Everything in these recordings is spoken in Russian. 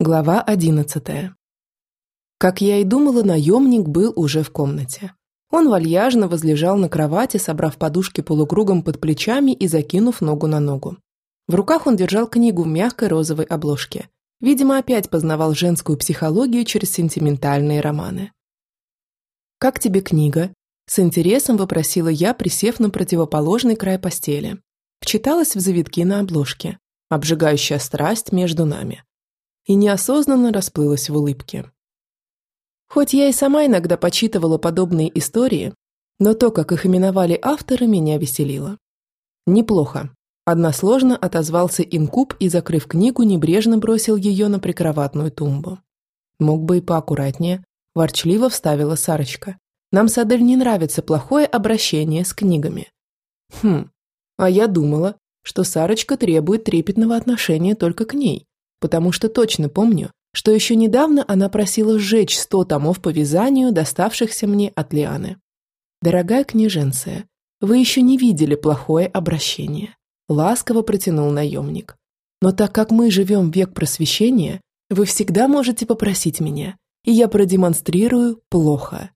Глава одиннадцатая. Как я и думала, наемник был уже в комнате. Он вальяжно возлежал на кровати, собрав подушки полукругом под плечами и закинув ногу на ногу. В руках он держал книгу в мягкой розовой обложке. Видимо, опять познавал женскую психологию через сентиментальные романы. «Как тебе книга?» С интересом вопросила я, присев на противоположный край постели. Вчиталась в завитки на обложке. Обжигающая страсть между нами и неосознанно расплылась в улыбке. Хоть я и сама иногда почитывала подобные истории, но то, как их именовали авторы, меня веселило. Неплохо. Односложно отозвался инкуб и, закрыв книгу, небрежно бросил ее на прикроватную тумбу. Мог бы и поаккуратнее, ворчливо вставила Сарочка. Нам с Адель не нравится плохое обращение с книгами. Хм, а я думала, что Сарочка требует трепетного отношения только к ней потому что точно помню, что еще недавно она просила сжечь сто томов по вязанию, доставшихся мне от Лианы. «Дорогая княженция, вы еще не видели плохое обращение», – ласково протянул наемник. «Но так как мы живем век просвещения, вы всегда можете попросить меня, и я продемонстрирую плохо».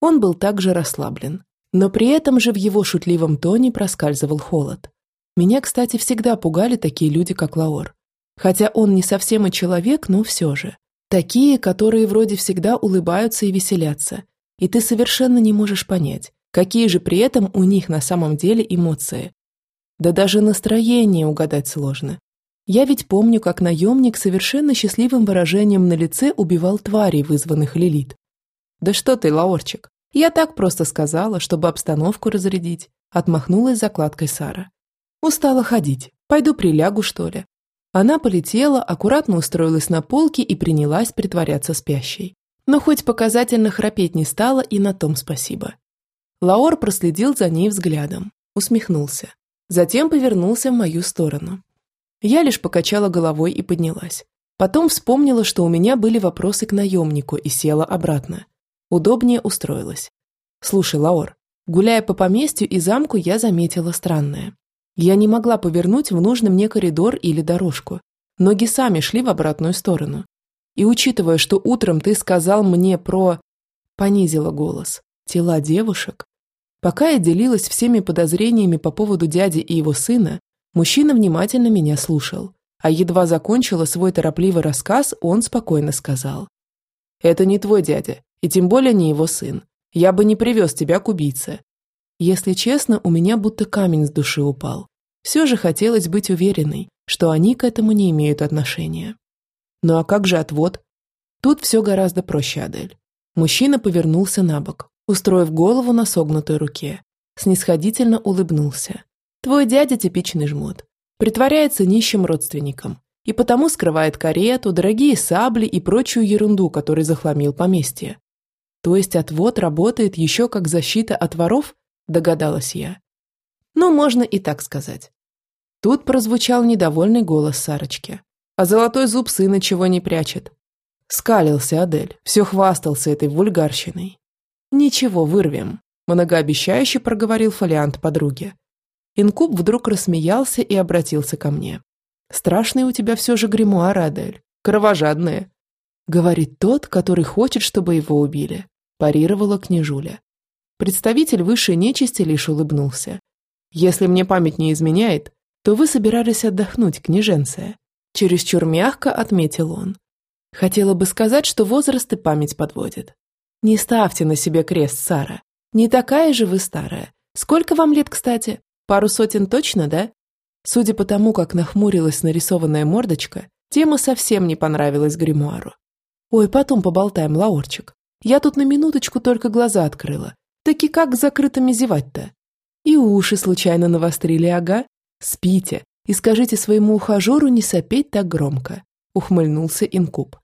Он был также расслаблен, но при этом же в его шутливом тоне проскальзывал холод. Меня, кстати, всегда пугали такие люди, как Лаор. Хотя он не совсем и человек, но все же. Такие, которые вроде всегда улыбаются и веселятся. И ты совершенно не можешь понять, какие же при этом у них на самом деле эмоции. Да даже настроение угадать сложно. Я ведь помню, как наемник совершенно счастливым выражением на лице убивал тварей, вызванных Лилит. «Да что ты, Лаорчик, я так просто сказала, чтобы обстановку разрядить», отмахнулась закладкой Сара. «Устала ходить. Пойду прилягу, что ли. Она полетела, аккуратно устроилась на полке и принялась притворяться спящей. Но хоть показательно храпеть не стала, и на том спасибо. Лаор проследил за ней взглядом, усмехнулся. Затем повернулся в мою сторону. Я лишь покачала головой и поднялась. Потом вспомнила, что у меня были вопросы к наемнику и села обратно. Удобнее устроилась. «Слушай, Лаор, гуляя по поместью и замку, я заметила странное. Я не могла повернуть в нужный мне коридор или дорожку. Ноги сами шли в обратную сторону. И учитывая, что утром ты сказал мне про... Понизила голос. Тела девушек. Пока я делилась всеми подозрениями по поводу дяди и его сына, мужчина внимательно меня слушал. А едва закончила свой торопливый рассказ, он спокойно сказал. «Это не твой дядя, и тем более не его сын. Я бы не привез тебя к убийце. Если честно, у меня будто камень с души упал. Все же хотелось быть уверенной, что они к этому не имеют отношения. Ну а как же отвод? Тут все гораздо проще, Адель. Мужчина повернулся на бок, устроив голову на согнутой руке. Снисходительно улыбнулся. Твой дядя типичный жмот. Притворяется нищим родственником. И потому скрывает карету, дорогие сабли и прочую ерунду, который захламил поместье. То есть отвод работает еще как защита от воров? Догадалась я. Ну, можно и так сказать. Тут прозвучал недовольный голос Сарочки. А золотой зуб сына чего не прячет. Скалился Адель, все хвастался этой вульгарщиной. «Ничего, вырвем», – многообещающе проговорил фолиант подруги. Инкуб вдруг рассмеялся и обратился ко мне. «Страшный у тебя все же гримуар, Адель. Кровожадная». Говорит тот, который хочет, чтобы его убили. Парировала княжуля. Представитель высшей нечисти лишь улыбнулся. «Если мне память не изменяет, то вы собирались отдохнуть, княженция», чересчур мягко отметил он. Хотела бы сказать, что возраст и память подводит. Не ставьте на себе крест, Сара. Не такая же вы старая. Сколько вам лет, кстати? Пару сотен точно, да? Судя по тому, как нахмурилась нарисованная мордочка, тема совсем не понравилась гримуару. Ой, потом поболтаем, Лаурчик. Я тут на минуточку только глаза открыла, Таки как закрытыми зевать-то? И уши случайно навострили, ага. Спите и скажите своему ухажеру не сопеть так громко, ухмыльнулся инкуб.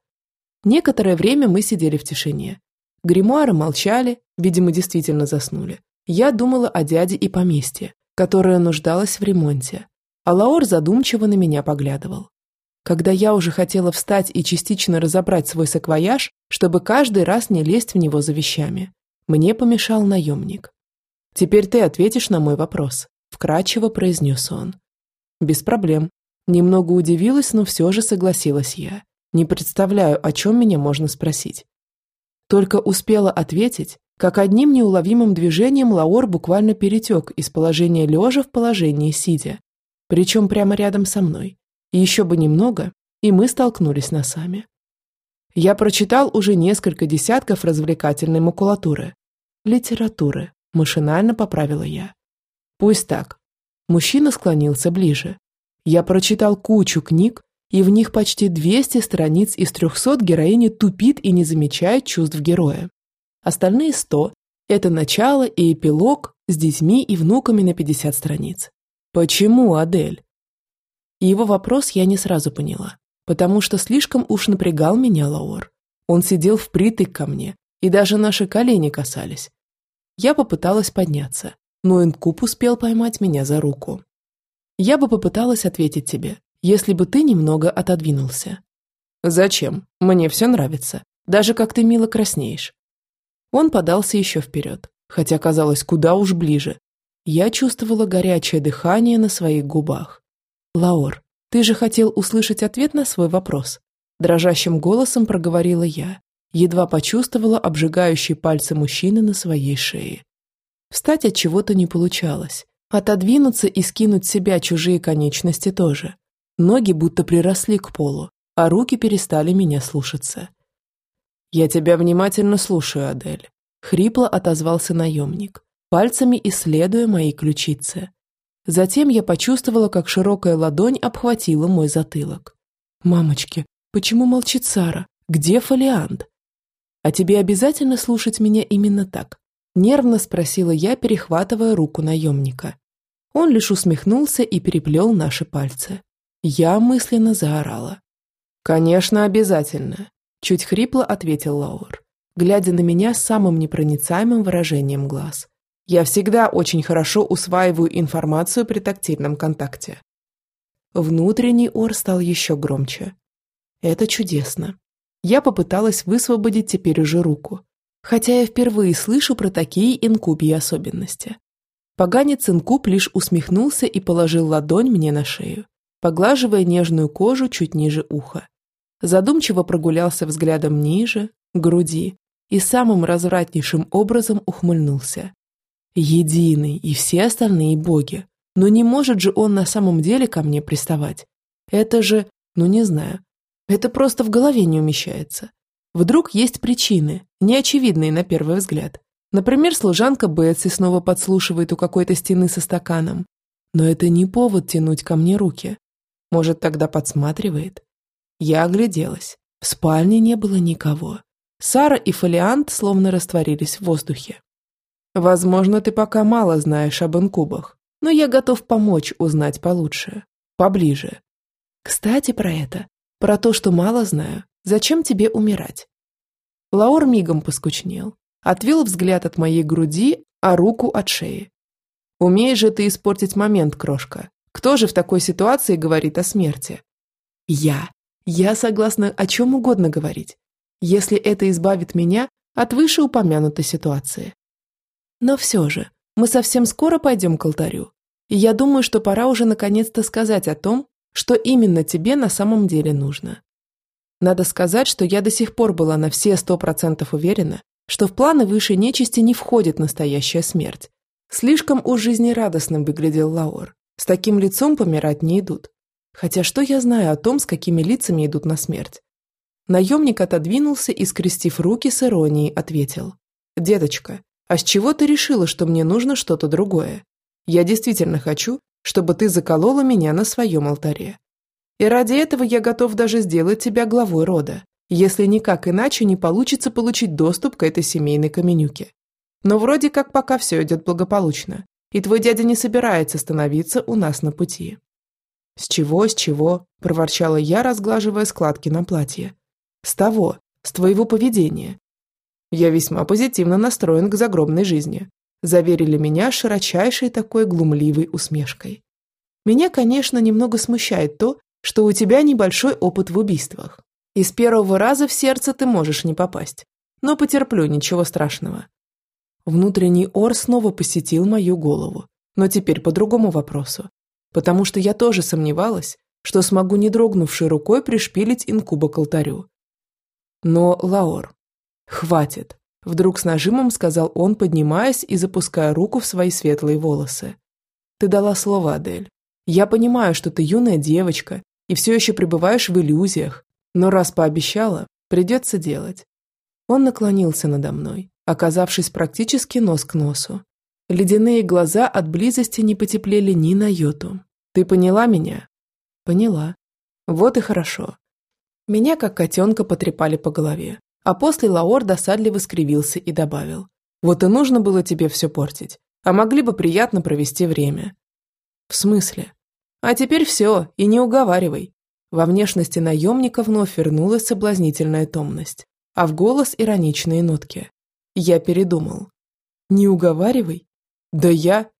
Некоторое время мы сидели в тишине. Гримуары молчали, видимо, действительно заснули. Я думала о дяде и поместье, которое нуждалось в ремонте. А Лаор задумчиво на меня поглядывал. Когда я уже хотела встать и частично разобрать свой саквояж, чтобы каждый раз не лезть в него за вещами, мне помешал наемник. «Теперь ты ответишь на мой вопрос», – вкратчиво произнес он. «Без проблем». Немного удивилась, но все же согласилась я. Не представляю, о чем меня можно спросить. Только успела ответить, как одним неуловимым движением Лаор буквально перетек из положения лежа в положение сидя. Причем прямо рядом со мной. Еще бы немного, и мы столкнулись носами. Я прочитал уже несколько десятков развлекательной макулатуры. Литературы, машинально поправила я. Пусть так. Мужчина склонился ближе. Я прочитал кучу книг, и в них почти 200 страниц из 300 героиня тупит и не замечает чувств героя. Остальные 100 – это начало и эпилог с детьми и внуками на 50 страниц. Почему, Адель? Его вопрос я не сразу поняла, потому что слишком уж напрягал меня Лаор. Он сидел впритык ко мне, и даже наши колени касались. Я попыталась подняться, но Инкуб успел поймать меня за руку. Я бы попыталась ответить тебе, если бы ты немного отодвинулся. Зачем? Мне все нравится. Даже как ты мило краснеешь. Он подался еще вперед, хотя казалось куда уж ближе. Я чувствовала горячее дыхание на своих губах. «Лаор, ты же хотел услышать ответ на свой вопрос?» Дрожащим голосом проговорила я, едва почувствовала обжигающие пальцы мужчины на своей шее. Встать от чего-то не получалось. Отодвинуться и скинуть с себя чужие конечности тоже. Ноги будто приросли к полу, а руки перестали меня слушаться. «Я тебя внимательно слушаю, Адель», — хрипло отозвался наемник, пальцами исследуя мои ключицы. Затем я почувствовала, как широкая ладонь обхватила мой затылок. «Мамочки, почему молчит Сара? Где фолиант?» «А тебе обязательно слушать меня именно так?» Нервно спросила я, перехватывая руку наемника. Он лишь усмехнулся и переплел наши пальцы. Я мысленно заорала. «Конечно, обязательно», – чуть хрипло ответил Лаур, глядя на меня с самым непроницаемым выражением глаз. «Я всегда очень хорошо усваиваю информацию при тактильном контакте». Внутренний ор стал еще громче. «Это чудесно». Я попыталась высвободить теперь уже руку, хотя я впервые слышу про такие инкубьи особенности. Поганец инкуб лишь усмехнулся и положил ладонь мне на шею поглаживая нежную кожу чуть ниже уха. Задумчиво прогулялся взглядом ниже, груди, и самым развратнейшим образом ухмыльнулся. Единый и все остальные боги. Но не может же он на самом деле ко мне приставать. Это же, ну не знаю, это просто в голове не умещается. Вдруг есть причины, неочевидные на первый взгляд. Например, служанка Бетси снова подслушивает у какой-то стены со стаканом. Но это не повод тянуть ко мне руки. Может, тогда подсматривает? Я огляделась. В спальне не было никого. Сара и Фолиант словно растворились в воздухе. Возможно, ты пока мало знаешь об инкубах, но я готов помочь узнать получше, поближе. Кстати, про это, про то, что мало знаю, зачем тебе умирать? Лаур мигом поскучнел, отвел взгляд от моей груди, а руку от шеи. Умеешь же ты испортить момент, крошка. Кто же в такой ситуации говорит о смерти? Я. Я согласна о чем угодно говорить, если это избавит меня от вышеупомянутой ситуации. Но все же, мы совсем скоро пойдем к алтарю, и я думаю, что пора уже наконец-то сказать о том, что именно тебе на самом деле нужно. Надо сказать, что я до сих пор была на все сто процентов уверена, что в планы высшей нечисти не входит настоящая смерть. Слишком уж жизнерадостным выглядел Лаур. С таким лицом помирать не идут. Хотя что я знаю о том, с какими лицами идут на смерть? Наемник отодвинулся и, скрестив руки с иронией, ответил. «Деточка, а с чего ты решила, что мне нужно что-то другое? Я действительно хочу, чтобы ты заколола меня на своем алтаре. И ради этого я готов даже сделать тебя главой рода, если никак иначе не получится получить доступ к этой семейной каменюке. Но вроде как пока все идет благополучно и твой дядя не собирается становиться у нас на пути». «С чего, с чего?» – проворчала я, разглаживая складки на платье. «С того, с твоего поведения. Я весьма позитивно настроен к загробной жизни», – заверили меня широчайшей такой глумливой усмешкой. «Меня, конечно, немного смущает то, что у тебя небольшой опыт в убийствах. И с первого раза в сердце ты можешь не попасть. Но потерплю, ничего страшного. Внутренний ор снова посетил мою голову, но теперь по другому вопросу. Потому что я тоже сомневалась, что смогу не дрогнувшей рукой пришпилить инкуба к алтарю. Но, Лаор, хватит, вдруг с нажимом сказал он, поднимаясь и запуская руку в свои светлые волосы. Ты дала слово, Адель. Я понимаю, что ты юная девочка и все еще пребываешь в иллюзиях, но раз пообещала, придется делать. Он наклонился надо мной, оказавшись практически нос к носу. Ледяные глаза от близости не потеплели ни на йоту. Ты поняла меня? Поняла. Вот и хорошо. Меня как котенка потрепали по голове, а после Лаор досадливо скривился и добавил. Вот и нужно было тебе все портить, а могли бы приятно провести время. В смысле? А теперь все, и не уговаривай. Во внешности наемника вновь вернулась соблазнительная томность, а в голос ироничные нотки. Я передумал. Не уговаривай? Да я...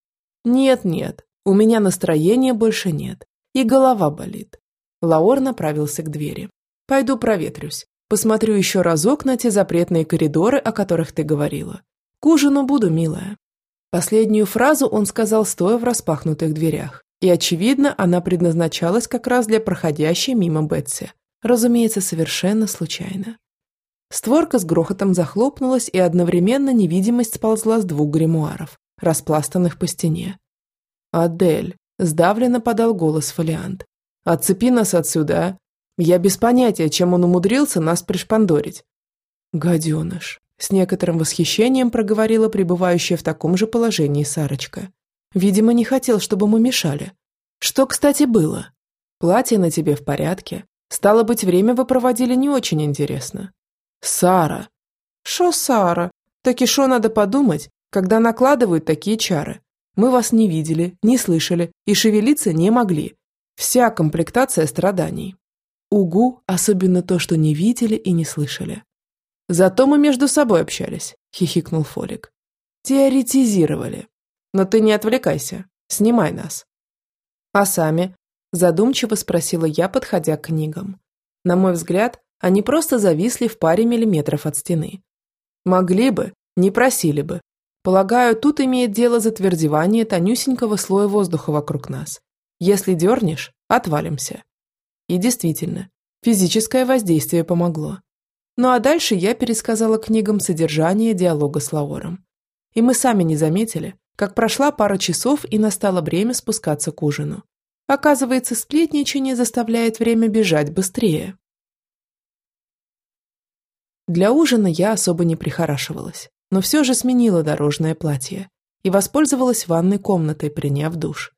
Нет-нет, у меня настроения больше нет, и голова болит. Лаор направился к двери. Пойду проветрюсь. Посмотрю еще разок на те запретные коридоры, о которых ты говорила. К ужину буду, милая. Последнюю фразу он сказал, стоя в распахнутых дверях. И, очевидно, она предназначалась как раз для проходящей мимо Бетси. Разумеется, совершенно случайно. Створка с грохотом захлопнулась, и одновременно невидимость сползла с двух гримуаров, распластанных по стене. «Адель», – сдавленно подал голос Фолиант. «Отцепи нас отсюда, а? Я без понятия, чем он умудрился нас пришпандорить». «Гаденыш», – с некоторым восхищением проговорила пребывающая в таком же положении Сарочка. Видимо, не хотел, чтобы мы мешали. Что, кстати, было? Платье на тебе в порядке. Стало быть, время вы проводили не очень интересно. Сара. Шо, Сара? Так и шо надо подумать, когда накладывают такие чары? Мы вас не видели, не слышали и шевелиться не могли. Вся комплектация страданий. Угу, особенно то, что не видели и не слышали. Зато мы между собой общались, хихикнул Фолик. Теоретизировали. Но ты не отвлекайся. Снимай нас. А сами? Задумчиво спросила я, подходя к книгам. На мой взгляд, они просто зависли в паре миллиметров от стены. Могли бы, не просили бы. Полагаю, тут имеет дело затвердевание тонюсенького слоя воздуха вокруг нас. Если дернешь, отвалимся. И действительно, физическое воздействие помогло. Ну а дальше я пересказала книгам содержание диалога с Лаором. И мы сами не заметили, как прошла пара часов и настало время спускаться к ужину. Оказывается, сплетничание заставляет время бежать быстрее. Для ужина я особо не прихорашивалась, но все же сменила дорожное платье и воспользовалась ванной комнатой, приняв душ.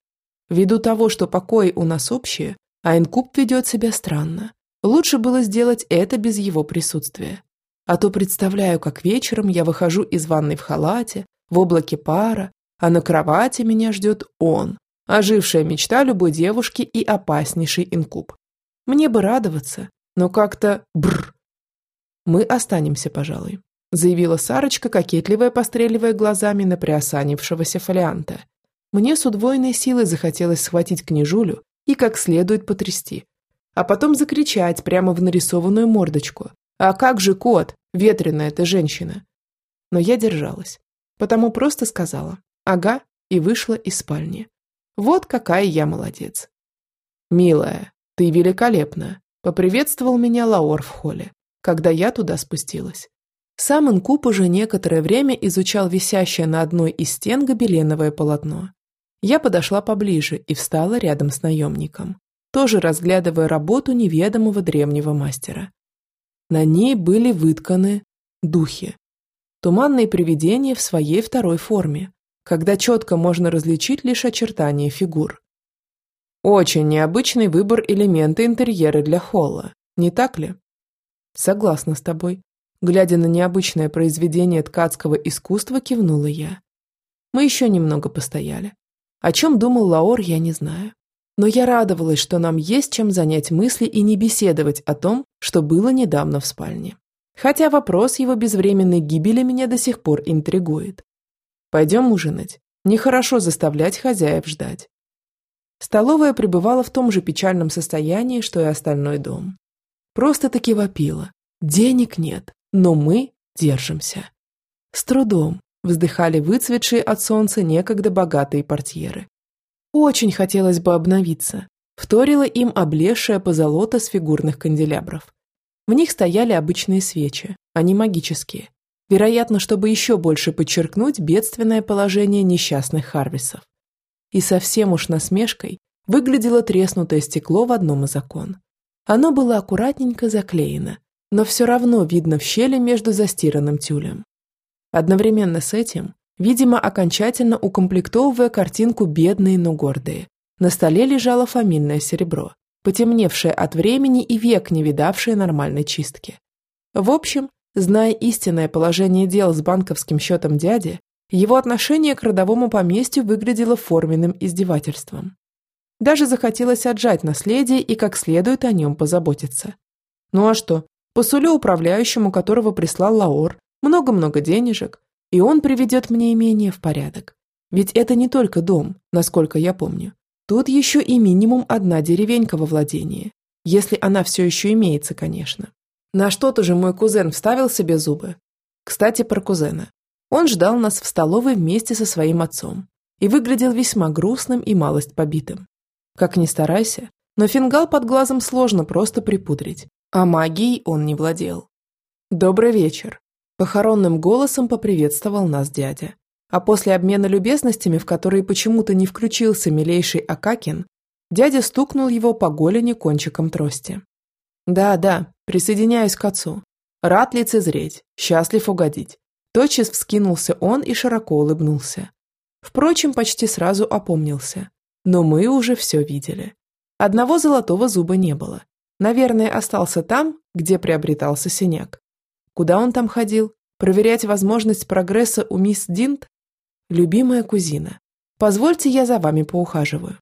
Ввиду того, что покои у нас общие, а инкуб ведет себя странно, лучше было сделать это без его присутствия. А то представляю, как вечером я выхожу из ванной в халате, в облаке пара, а на кровати меня ждет он, ожившая мечта любой девушки и опаснейший инкуб. Мне бы радоваться, но как-то бр. Мы останемся, пожалуй, заявила Сарочка, кокетливая, постреливая глазами на приосанившегося фолианта. Мне с удвоенной силой захотелось схватить княжулю и как следует потрясти, а потом закричать прямо в нарисованную мордочку. «А как же кот? Ветреная эта женщина!» Но я держалась, потому просто сказала Ага, и вышла из спальни. Вот какая я молодец. «Милая, ты великолепна», – поприветствовал меня Лаор в холле, когда я туда спустилась. Сам инкуб уже некоторое время изучал висящее на одной из стен гобеленовое полотно. Я подошла поближе и встала рядом с наемником, тоже разглядывая работу неведомого древнего мастера. На ней были вытканы духи. Туманные привидения в своей второй форме, когда четко можно различить лишь очертания фигур. Очень необычный выбор элемента интерьера для холла, не так ли? Согласна с тобой. Глядя на необычное произведение ткацкого искусства, кивнула я. Мы еще немного постояли. О чем думал Лаор, я не знаю. Но я радовалась, что нам есть чем занять мысли и не беседовать о том, что было недавно в спальне. Хотя вопрос его безвременной гибели меня до сих пор интригует. Пойдем ужинать. Нехорошо заставлять хозяев ждать. Столовая пребывала в том же печальном состоянии, что и остальной дом. Просто-таки вопила. Денег нет, но мы держимся. С трудом вздыхали выцветшие от солнца некогда богатые портьеры. Очень хотелось бы обновиться, Вторила им облезшая позолота с фигурных канделябров. В них стояли обычные свечи, а не магические. Вероятно, чтобы еще больше подчеркнуть бедственное положение несчастных Харвисов. И совсем уж насмешкой выглядело треснутое стекло в одном из окон. Оно было аккуратненько заклеено, но все равно видно в щели между застиранным тюлем. Одновременно с этим, видимо, окончательно укомплектовывая картинку «Бедные, но гордые», на столе лежало фамильное серебро, потемневшее от времени и век не видавшее нормальной чистки. В общем, зная истинное положение дел с банковским счетом дяди, его отношение к родовому поместью выглядело форменным издевательством. Даже захотелось отжать наследие и как следует о нем позаботиться. Ну а что, посулю управляющему, которого прислал Лаор, много-много денежек, и он приведет мне имение в порядок. Ведь это не только дом, насколько я помню. Тут еще и минимум одна деревенька во владении, если она все еще имеется, конечно. На что-то же мой кузен вставил себе зубы. Кстати, про кузена. Он ждал нас в столовой вместе со своим отцом и выглядел весьма грустным и малость побитым. Как ни старайся, но фингал под глазом сложно просто припудрить, а магией он не владел. «Добрый вечер», – похоронным голосом поприветствовал нас дядя. А после обмена любезностями, в которые почему-то не включился милейший Акакин, дядя стукнул его по голени кончиком трости. «Да, да, присоединяюсь к отцу. Рад лицезреть, счастлив угодить». Тотчас вскинулся он и широко улыбнулся. Впрочем, почти сразу опомнился. Но мы уже все видели. Одного золотого зуба не было. Наверное, остался там, где приобретался синяк. Куда он там ходил? Проверять возможность прогресса у мисс Динт? «Любимая кузина, позвольте я за вами поухаживаю».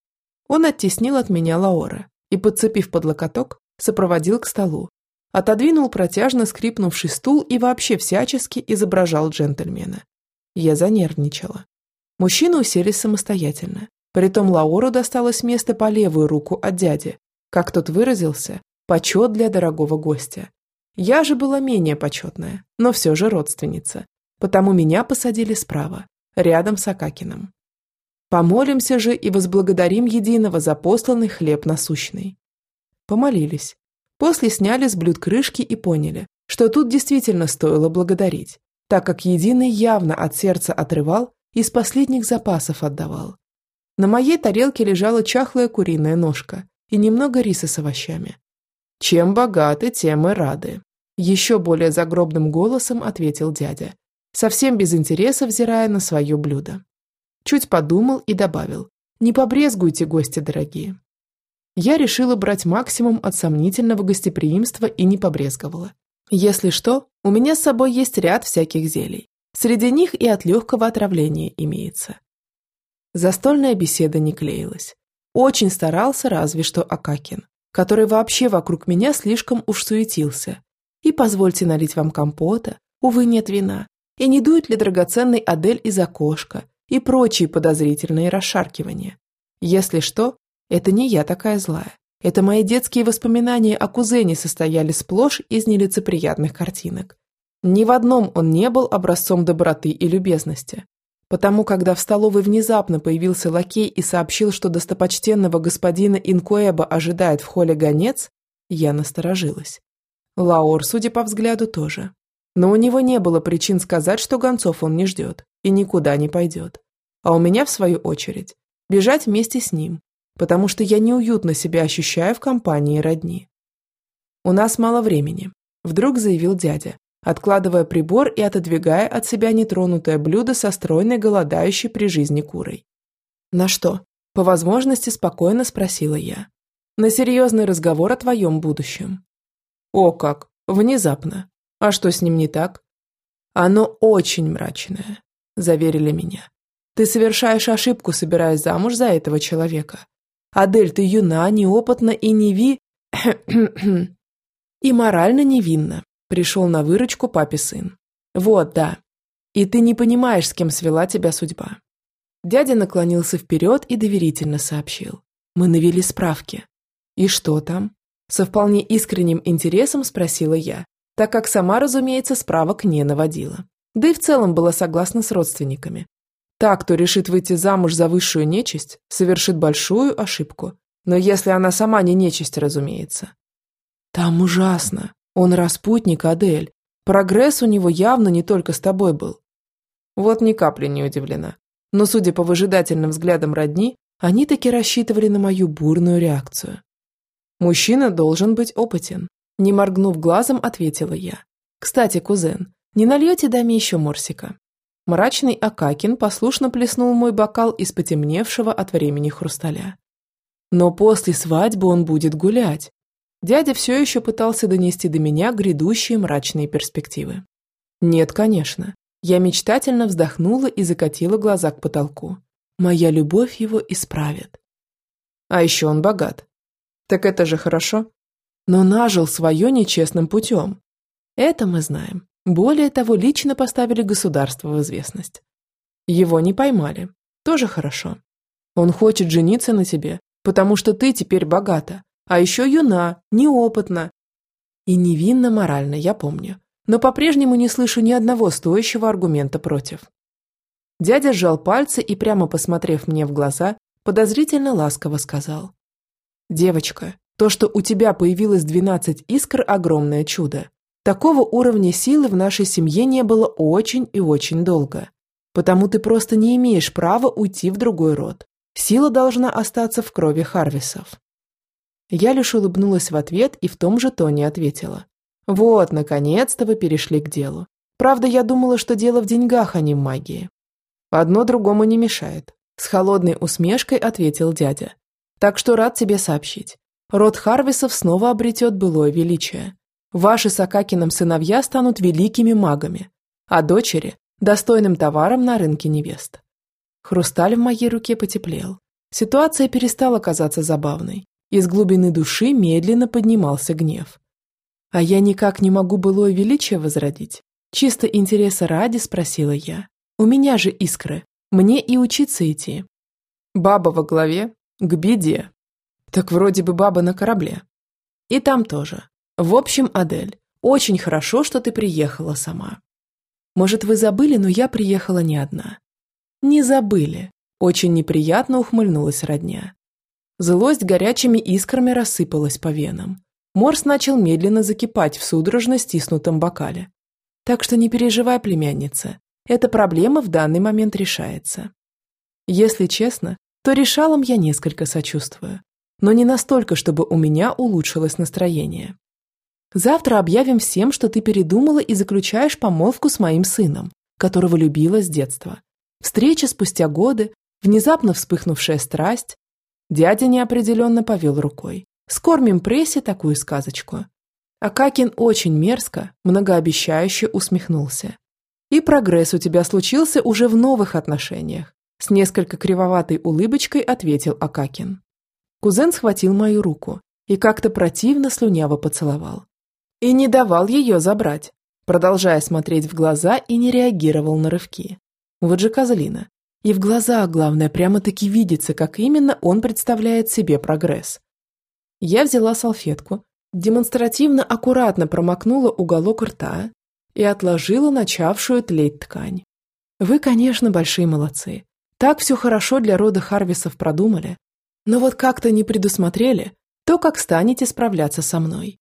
Он оттеснил от меня Лаора и, подцепив под локоток, сопроводил к столу. Отодвинул протяжно скрипнувший стул и вообще всячески изображал джентльмена. Я занервничала. Мужчины уселись самостоятельно. Притом Лаору досталось место по левую руку от дяди. Как тот выразился, почет для дорогого гостя. Я же была менее почетная, но все же родственница. Потому меня посадили справа, рядом с Акакиным. Помолимся же и возблагодарим единого за посланный хлеб насущный. Помолились. После сняли с блюд крышки и поняли, что тут действительно стоило благодарить, так как единый явно от сердца отрывал и из последних запасов отдавал. На моей тарелке лежала чахлая куриная ножка и немного риса с овощами. «Чем богаты, тем и рады», – еще более загробным голосом ответил дядя совсем без интереса взирая на свое блюдо. Чуть подумал и добавил, не побрезгуйте, гости дорогие. Я решила брать максимум от сомнительного гостеприимства и не побрезговала. Если что, у меня с собой есть ряд всяких зелий. Среди них и от легкого отравления имеется. Застольная беседа не клеилась. Очень старался разве что Акакин, который вообще вокруг меня слишком уж суетился. И позвольте налить вам компота, увы, нет вина и не дует ли драгоценный Адель из окошка и прочие подозрительные расшаркивания. Если что, это не я такая злая. Это мои детские воспоминания о кузене состояли сплошь из нелицеприятных картинок. Ни в одном он не был образцом доброты и любезности. Потому, когда в столовой внезапно появился лакей и сообщил, что достопочтенного господина Инкоэба ожидает в холле гонец, я насторожилась. Лаор, судя по взгляду, тоже. Но у него не было причин сказать, что гонцов он не ждет и никуда не пойдет. А у меня, в свою очередь, бежать вместе с ним, потому что я неуютно себя ощущаю в компании родни. «У нас мало времени», – вдруг заявил дядя, откладывая прибор и отодвигая от себя нетронутое блюдо со стройной голодающей при жизни курой. «На что?» – по возможности спокойно спросила я. «На серьезный разговор о твоем будущем». «О как! Внезапно!» А что с ним не так? Оно очень мрачное, заверили меня. Ты совершаешь ошибку, собираясь замуж за этого человека. Адель, ты юна, неопытна и неви... и морально невинна. Пришел на выручку папе сын. Вот, да. И ты не понимаешь, с кем свела тебя судьба. Дядя наклонился вперед и доверительно сообщил. Мы навели справки. И что там? Со вполне искренним интересом спросила я, так как сама, разумеется, справок не наводила. Да и в целом была согласна с родственниками. Так, кто решит выйти замуж за высшую нечисть, совершит большую ошибку. Но если она сама не нечисть, разумеется. Там ужасно. Он распутник, Адель. Прогресс у него явно не только с тобой был. Вот ни капли не удивлена. Но, судя по выжидательным взглядам родни, они таки рассчитывали на мою бурную реакцию. Мужчина должен быть опытен. Не моргнув глазом, ответила я. Кстати, кузен, не нальете даме еще морсика? Мрачный Акакин послушно плеснул мой бокал из потемневшего от времени хрусталя. Но после свадьбы он будет гулять. Дядя все еще пытался донести до меня грядущие мрачные перспективы. Нет, конечно. Я мечтательно вздохнула и закатила глаза к потолку. Моя любовь его исправит. А еще он богат. Так это же хорошо. Но нажил свое нечестным путем. Это мы знаем. Более того, лично поставили государство в известность. Его не поймали. Тоже хорошо. Он хочет жениться на тебе, потому что ты теперь богата, а еще юна, неопытна. И невинна морально, я помню. Но по-прежнему не слышу ни одного стоящего аргумента против. Дядя сжал пальцы и, прямо посмотрев мне в глаза, подозрительно ласково сказал. «Девочка, то, что у тебя появилось двенадцать искр – огромное чудо. Такого уровня силы в нашей семье не было очень и очень долго. Потому ты просто не имеешь права уйти в другой род. Сила должна остаться в крови Харвисов. Я лишь улыбнулась в ответ и в том же тоне ответила. Вот, наконец-то вы перешли к делу. Правда, я думала, что дело в деньгах, а не в магии. Одно другому не мешает. С холодной усмешкой ответил дядя. Так что рад тебе сообщить. Род Харвисов снова обретет былое величие. Ваши с Акакином сыновья станут великими магами, а дочери – достойным товаром на рынке невест. Хрусталь в моей руке потеплел. Ситуация перестала казаться забавной. Из глубины души медленно поднимался гнев. А я никак не могу былое величие возродить. Чисто интереса ради спросила я. У меня же искры. Мне и учиться идти. Баба во главе – к беде. Так вроде бы баба на корабле. И там тоже. В общем, Адель, очень хорошо, что ты приехала сама. Может, вы забыли, но я приехала не одна. Не забыли. Очень неприятно ухмыльнулась родня. Злость горячими искрами рассыпалась по венам. Морс начал медленно закипать в судорожно стиснутом бокале. Так что не переживай, племянница. Эта проблема в данный момент решается. Если честно, то решалам я несколько сочувствую. Но не настолько, чтобы у меня улучшилось настроение. Завтра объявим всем, что ты передумала и заключаешь помолвку с моим сыном, которого любила с детства. Встреча спустя годы, внезапно вспыхнувшая страсть. Дядя неопределенно повел рукой. Скормим прессе такую сказочку. Акакин очень мерзко, многообещающе усмехнулся. И прогресс у тебя случился уже в новых отношениях. С несколько кривоватой улыбочкой ответил Акакин. Кузен схватил мою руку и как-то противно слюняво поцеловал и не давал ее забрать, продолжая смотреть в глаза и не реагировал на рывки. Вот же козлина. И в глаза, главное, прямо-таки видится, как именно он представляет себе прогресс. Я взяла салфетку, демонстративно аккуратно промокнула уголок рта и отложила начавшую тлеть ткань. Вы, конечно, большие молодцы. Так все хорошо для рода Харвисов продумали. Но вот как-то не предусмотрели то, как станете справляться со мной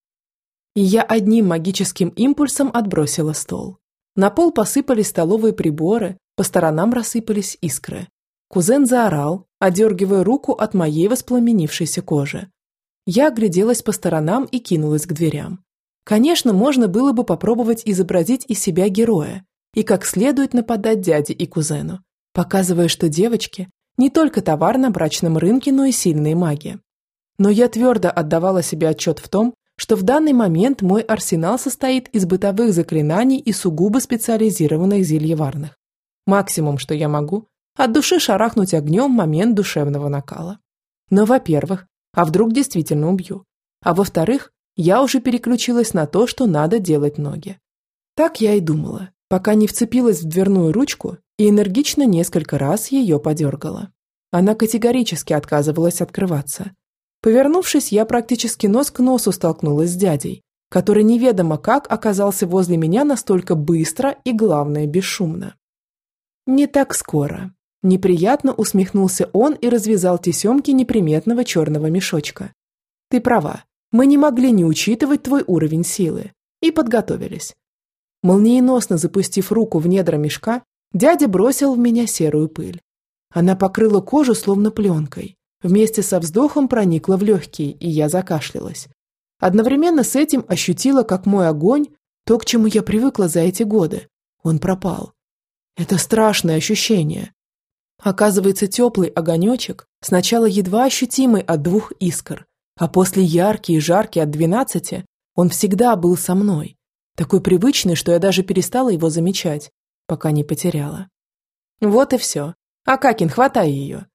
и я одним магическим импульсом отбросила стол. На пол посыпались столовые приборы, по сторонам рассыпались искры. Кузен заорал, одергивая руку от моей воспламенившейся кожи. Я огляделась по сторонам и кинулась к дверям. Конечно, можно было бы попробовать изобразить из себя героя и как следует нападать дяде и кузену, показывая, что девочки не только товар на брачном рынке, но и сильные маги. Но я твердо отдавала себе отчет в том, что в данный момент мой арсенал состоит из бытовых заклинаний и сугубо специализированных зельеварных. Максимум, что я могу, от души шарахнуть огнем момент душевного накала. Но, во-первых, а вдруг действительно убью? А во-вторых, я уже переключилась на то, что надо делать ноги. Так я и думала, пока не вцепилась в дверную ручку и энергично несколько раз ее подергала. Она категорически отказывалась открываться, Повернувшись, я практически нос к носу столкнулась с дядей, который неведомо как оказался возле меня настолько быстро и, главное, бесшумно. Не так скоро. Неприятно усмехнулся он и развязал тесемки неприметного черного мешочка. Ты права, мы не могли не учитывать твой уровень силы. И подготовились. Молниеносно запустив руку в недра мешка, дядя бросил в меня серую пыль. Она покрыла кожу словно пленкой. Вместе со вздохом проникла в легкие, и я закашлялась. Одновременно с этим ощутила, как мой огонь, то, к чему я привыкла за эти годы, он пропал. Это страшное ощущение. Оказывается, теплый огонечек, сначала едва ощутимый от двух искр, а после яркий и жаркий от двенадцати, он всегда был со мной. Такой привычный, что я даже перестала его замечать, пока не потеряла. Вот и все. Акакин, хватай ее.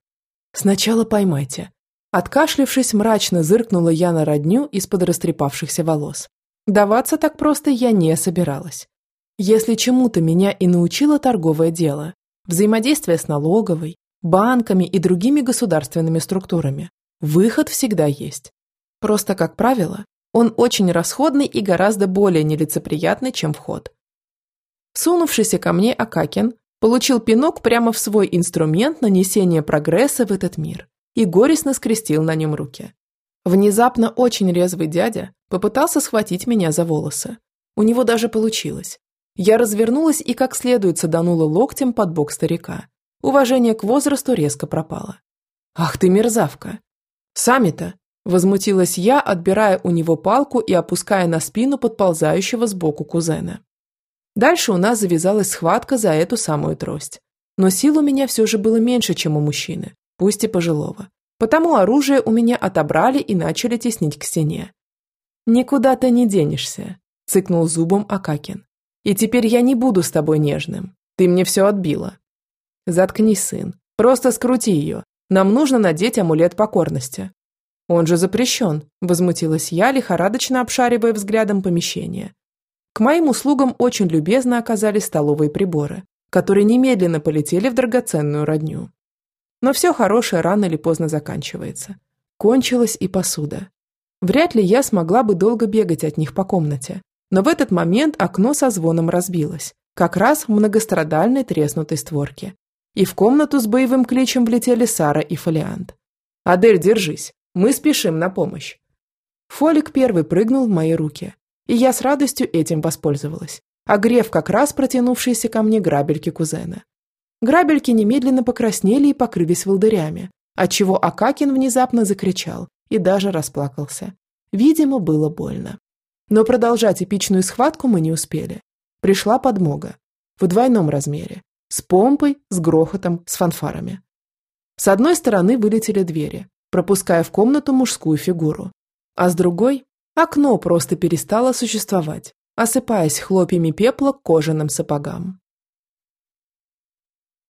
Сначала поймайте. Откашлившись, мрачно зыркнула я на родню из-под растрепавшихся волос. Даваться так просто я не собиралась. Если чему-то меня и научило торговое дело, взаимодействие с налоговой, банками и другими государственными структурами, выход всегда есть. Просто, как правило, он очень расходный и гораздо более нелицеприятный, чем вход. Сунувшийся ко мне Акакин получил пинок прямо в свой инструмент нанесения прогресса в этот мир и горестно скрестил на нем руки. Внезапно очень резвый дядя попытался схватить меня за волосы. У него даже получилось. Я развернулась и как следует саданула локтем под бок старика. Уважение к возрасту резко пропало. «Ах ты мерзавка!» «Сами-то!» – возмутилась я, отбирая у него палку и опуская на спину подползающего сбоку кузена. Дальше у нас завязалась схватка за эту самую трость. Но сил у меня все же было меньше, чем у мужчины, пусть и пожилого. Потому оружие у меня отобрали и начали теснить к стене. «Никуда ты не денешься», – цыкнул зубом Акакин. «И теперь я не буду с тобой нежным. Ты мне все отбила». «Заткнись, сын. Просто скрути ее. Нам нужно надеть амулет покорности». «Он же запрещен», – возмутилась я, лихорадочно обшаривая взглядом помещение. К моим услугам очень любезно оказались столовые приборы, которые немедленно полетели в драгоценную родню. Но все хорошее рано или поздно заканчивается. Кончилась и посуда. Вряд ли я смогла бы долго бегать от них по комнате, но в этот момент окно со звоном разбилось, как раз в многострадальной треснутой створке. И в комнату с боевым кличем влетели Сара и Фолиант. «Адель, держись, мы спешим на помощь». Фолик первый прыгнул в мои руки, и я с радостью этим воспользовалась, огрев как раз протянувшиеся ко мне грабельки кузена. Грабельки немедленно покраснели и покрылись волдырями, отчего Акакин внезапно закричал и даже расплакался. Видимо, было больно. Но продолжать эпичную схватку мы не успели. Пришла подмога. В двойном размере. С помпой, с грохотом, с фанфарами. С одной стороны вылетели двери, пропуская в комнату мужскую фигуру. А с другой Окно просто перестало существовать, осыпаясь хлопьями пепла к кожаным сапогам.